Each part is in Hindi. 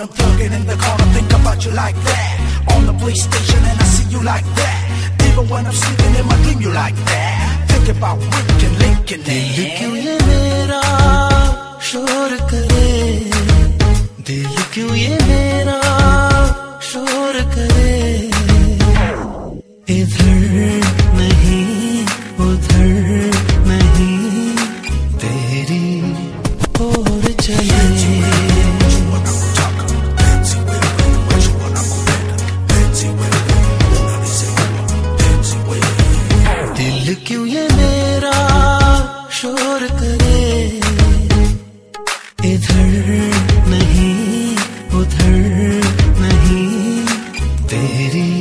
I'm plug in the car, I think about you like that. On the PlayStation, and I see you like that. Even when I'm sleeping in my dream, you like that. Think about Rick and Lincoln. Did you give up? शोर करे। इधर नहीं उधर नहीं तेरी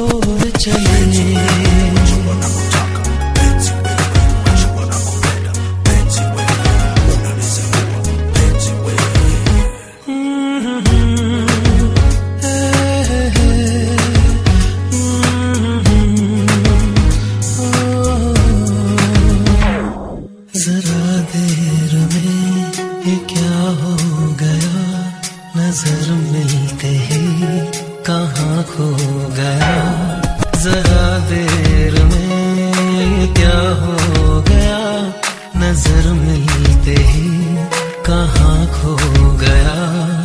ओर चले। नज़र मिलते ही। कहाँ खो गया? जरा देर में क्या हो गया? नज़र मिलते ही। कहाँ खो गया?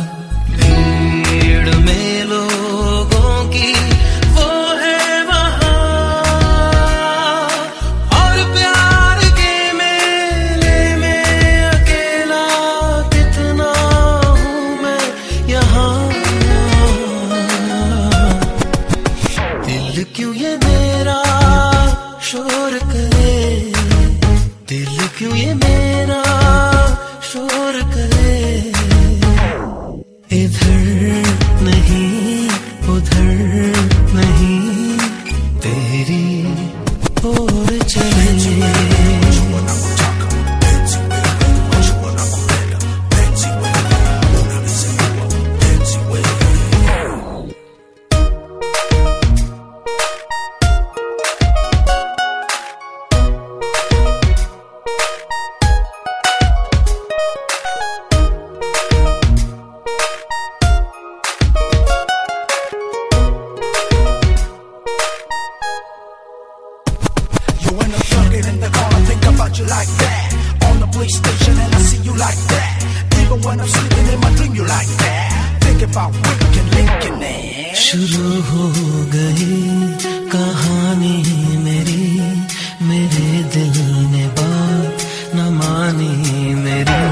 क्यों ये मेरा शोर करे? दिल क्यों ये मेरा शोर करे? इधर नहीं, उधर नहीं, तेरी ओर चले। Like that. Even when I'm sleeping in my dream, you like that. Think about Rick and Lincoln. eh? शुरू हो गई कहानी मेरी मेरे दिल ने बात न मानी मेरी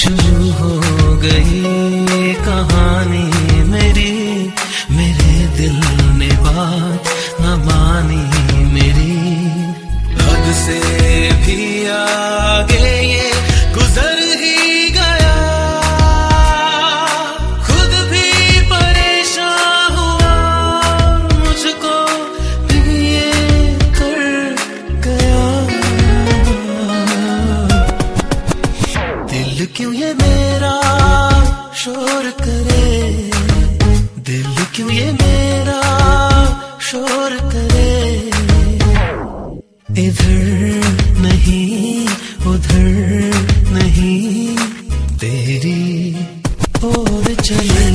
शुरू हो गई क्यों ये मेरा शोर करे? दिल क्यों ये मेरा शोर करे? इधर नहीं, उधर नहीं, तेरी और चले